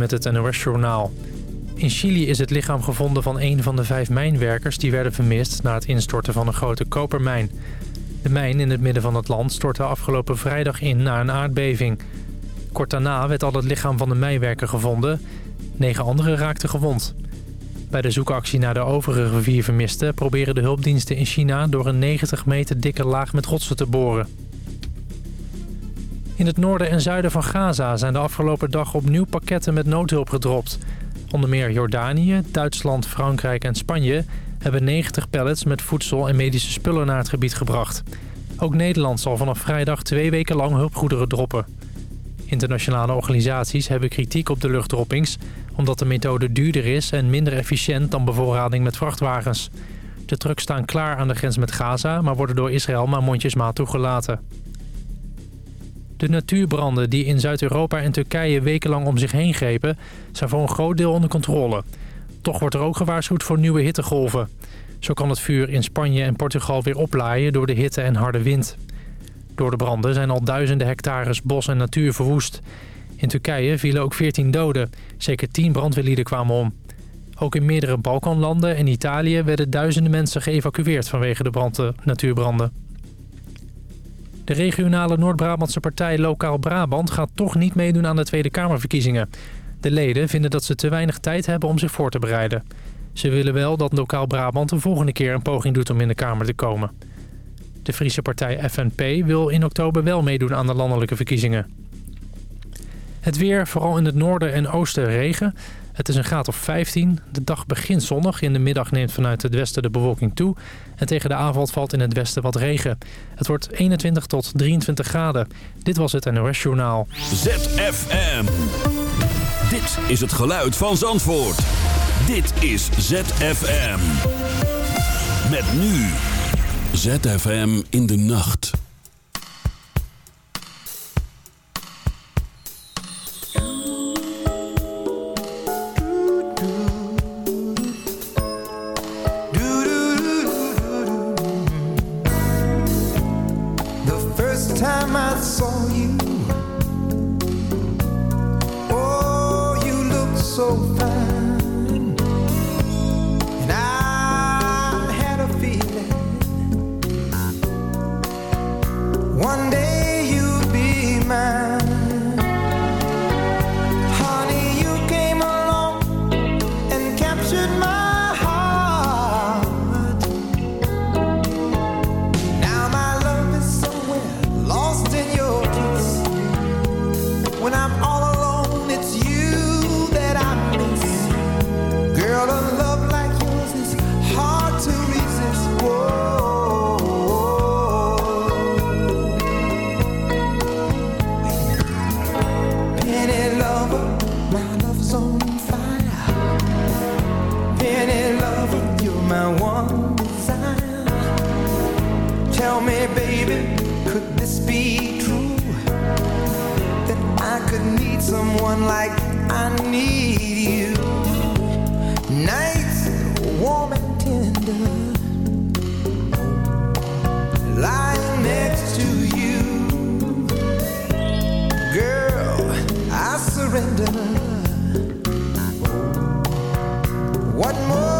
met het NOS-journaal. In Chili is het lichaam gevonden van een van de vijf mijnwerkers... die werden vermist na het instorten van een grote kopermijn. De mijn in het midden van het land stortte afgelopen vrijdag in na een aardbeving. Kort daarna werd al het lichaam van de mijnwerker gevonden. Negen anderen raakten gewond. Bij de zoekactie naar de overige vier vermisten... proberen de hulpdiensten in China door een 90 meter dikke laag met rotsen te boren. In het noorden en zuiden van Gaza zijn de afgelopen dag opnieuw pakketten met noodhulp gedropt. Onder meer Jordanië, Duitsland, Frankrijk en Spanje hebben 90 pallets met voedsel en medische spullen naar het gebied gebracht. Ook Nederland zal vanaf vrijdag twee weken lang hulpgoederen droppen. Internationale organisaties hebben kritiek op de luchtdroppings... omdat de methode duurder is en minder efficiënt dan bevoorrading met vrachtwagens. De trucks staan klaar aan de grens met Gaza... maar worden door Israël maar mondjesmaat toegelaten. De natuurbranden die in Zuid-Europa en Turkije wekenlang om zich heen grepen... zijn voor een groot deel onder controle. Toch wordt er ook gewaarschuwd voor nieuwe hittegolven. Zo kan het vuur in Spanje en Portugal weer oplaaien door de hitte en harde wind. Door de branden zijn al duizenden hectares bos en natuur verwoest. In Turkije vielen ook 14 doden. Zeker 10 brandweerlieden kwamen om. Ook in meerdere Balkanlanden en Italië werden duizenden mensen geëvacueerd vanwege de branden, natuurbranden. De regionale Noord-Brabantse partij Lokaal Brabant gaat toch niet meedoen aan de Tweede Kamerverkiezingen. De leden vinden dat ze te weinig tijd hebben om zich voor te bereiden. Ze willen wel dat Lokaal Brabant de volgende keer een poging doet om in de Kamer te komen. De Friese partij FNP wil in oktober wel meedoen aan de landelijke verkiezingen. Het weer, vooral in het noorden en oosten regen. Het is een graad of 15. De dag begint zonnig. In de middag neemt vanuit het westen de bewolking toe. En tegen de avond valt in het westen wat regen. Het wordt 21 tot 23 graden. Dit was het NOS Journaal. ZFM. Dit is het geluid van Zandvoort. Dit is ZFM. Met nu. ZFM in de nacht. What more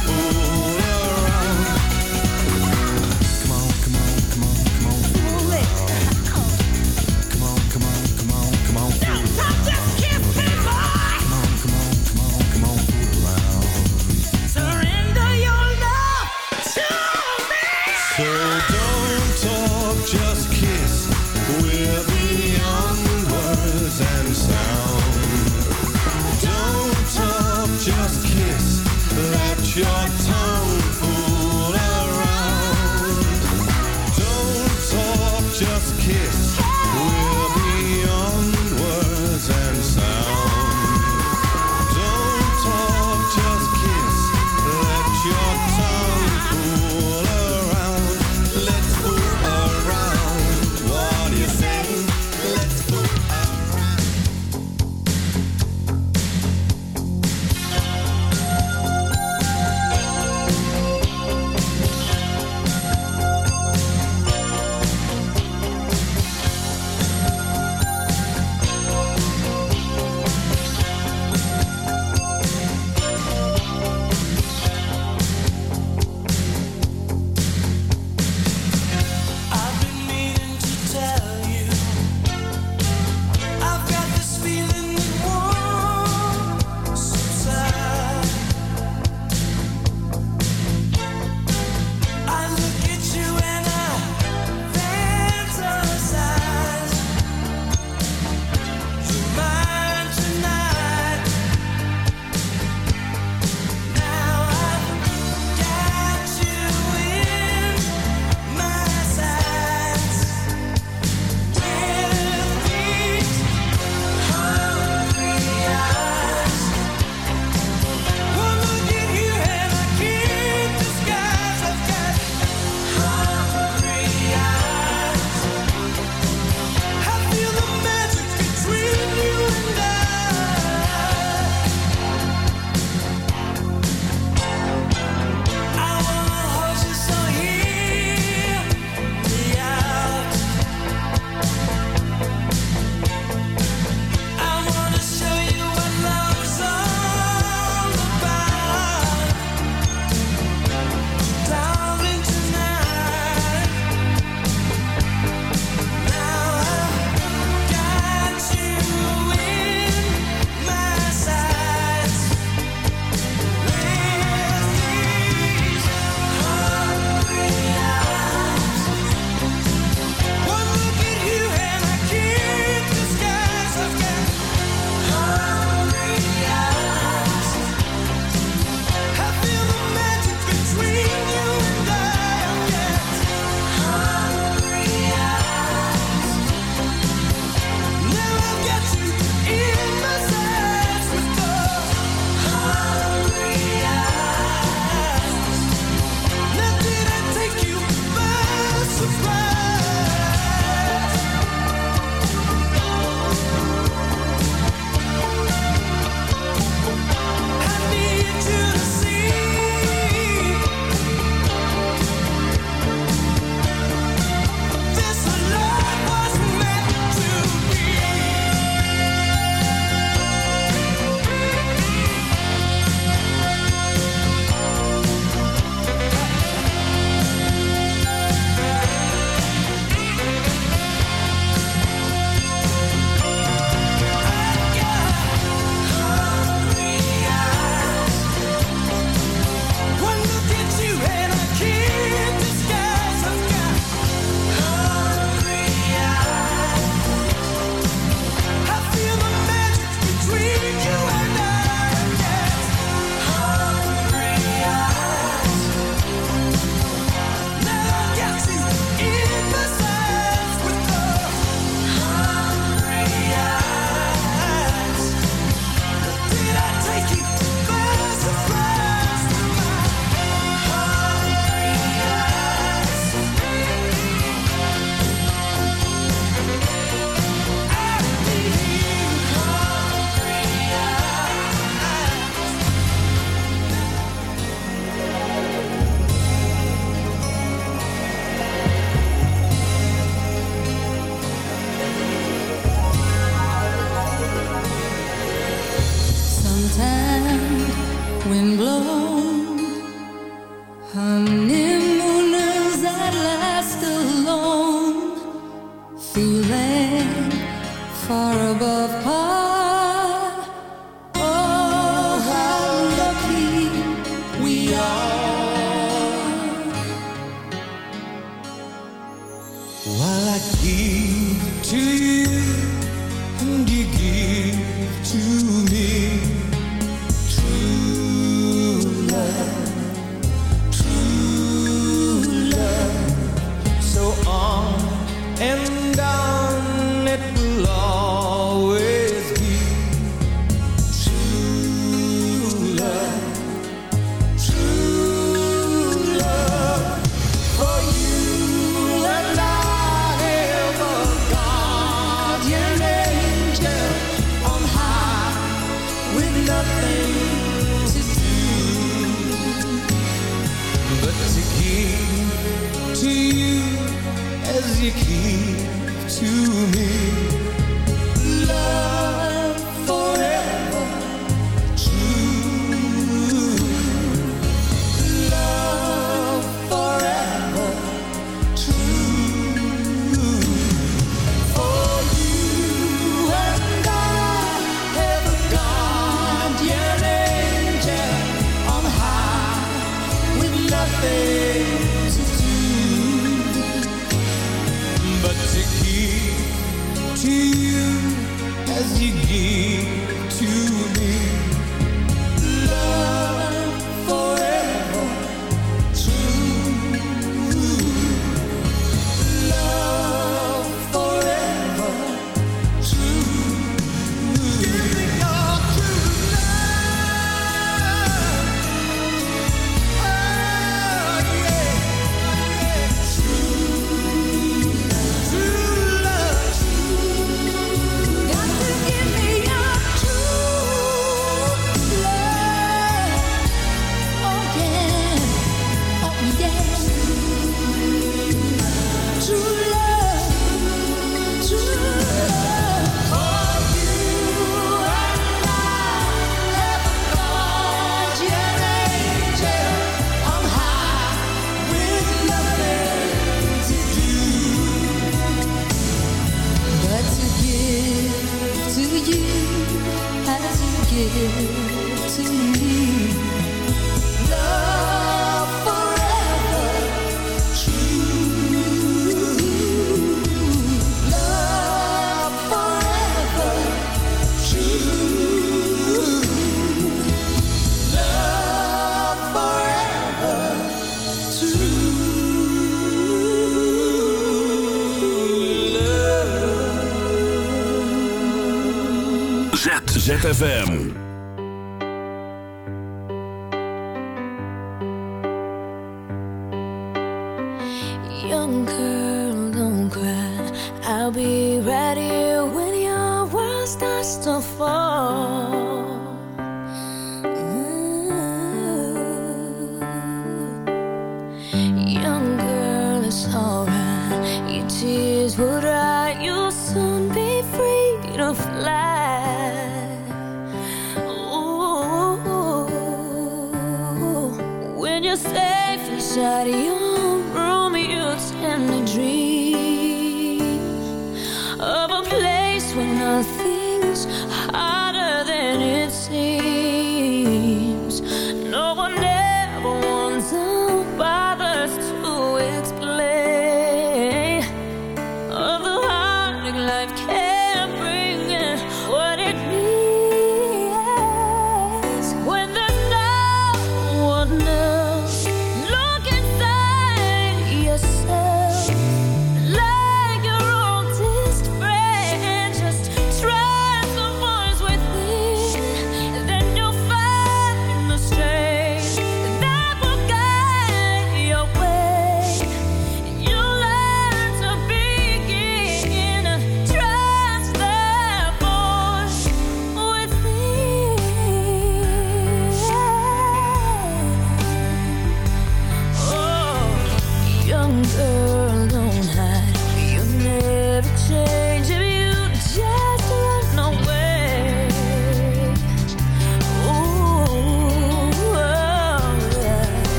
ZFM.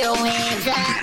You ain't got.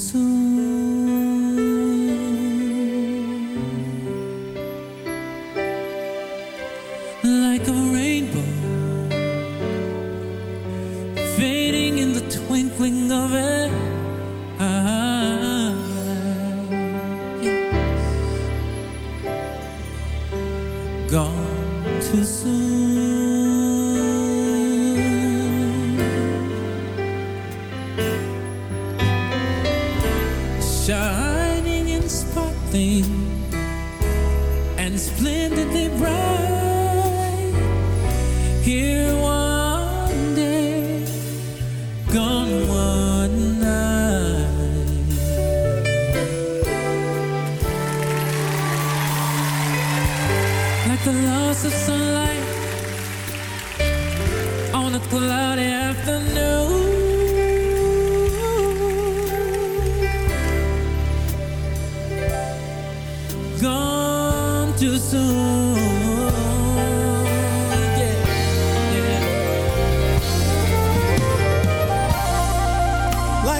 Soon.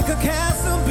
like a castle.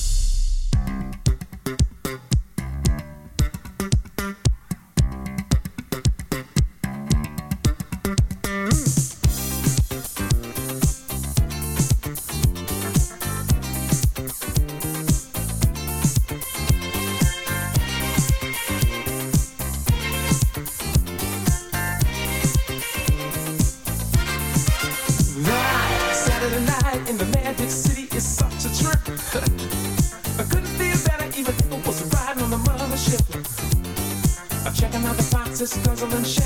government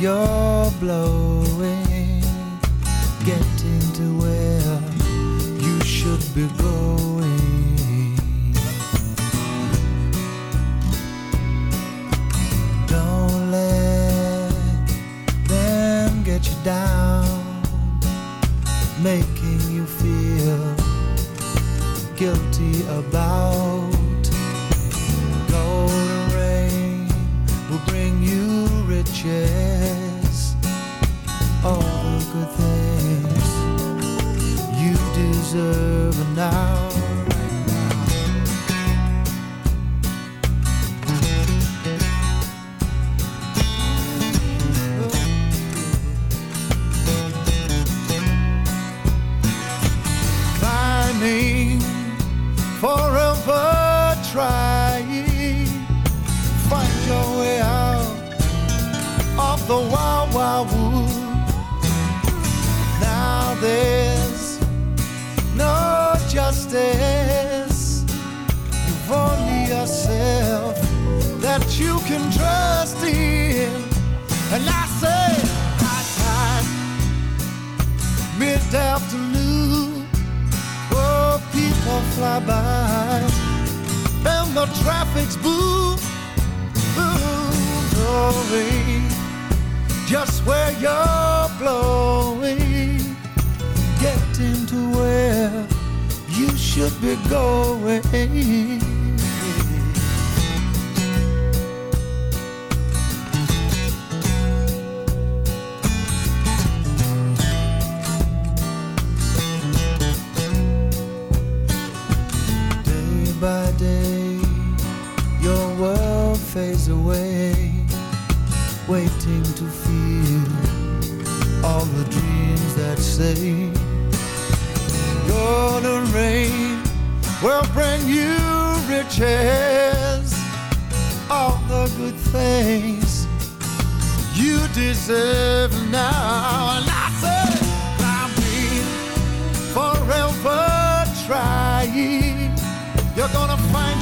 your blow.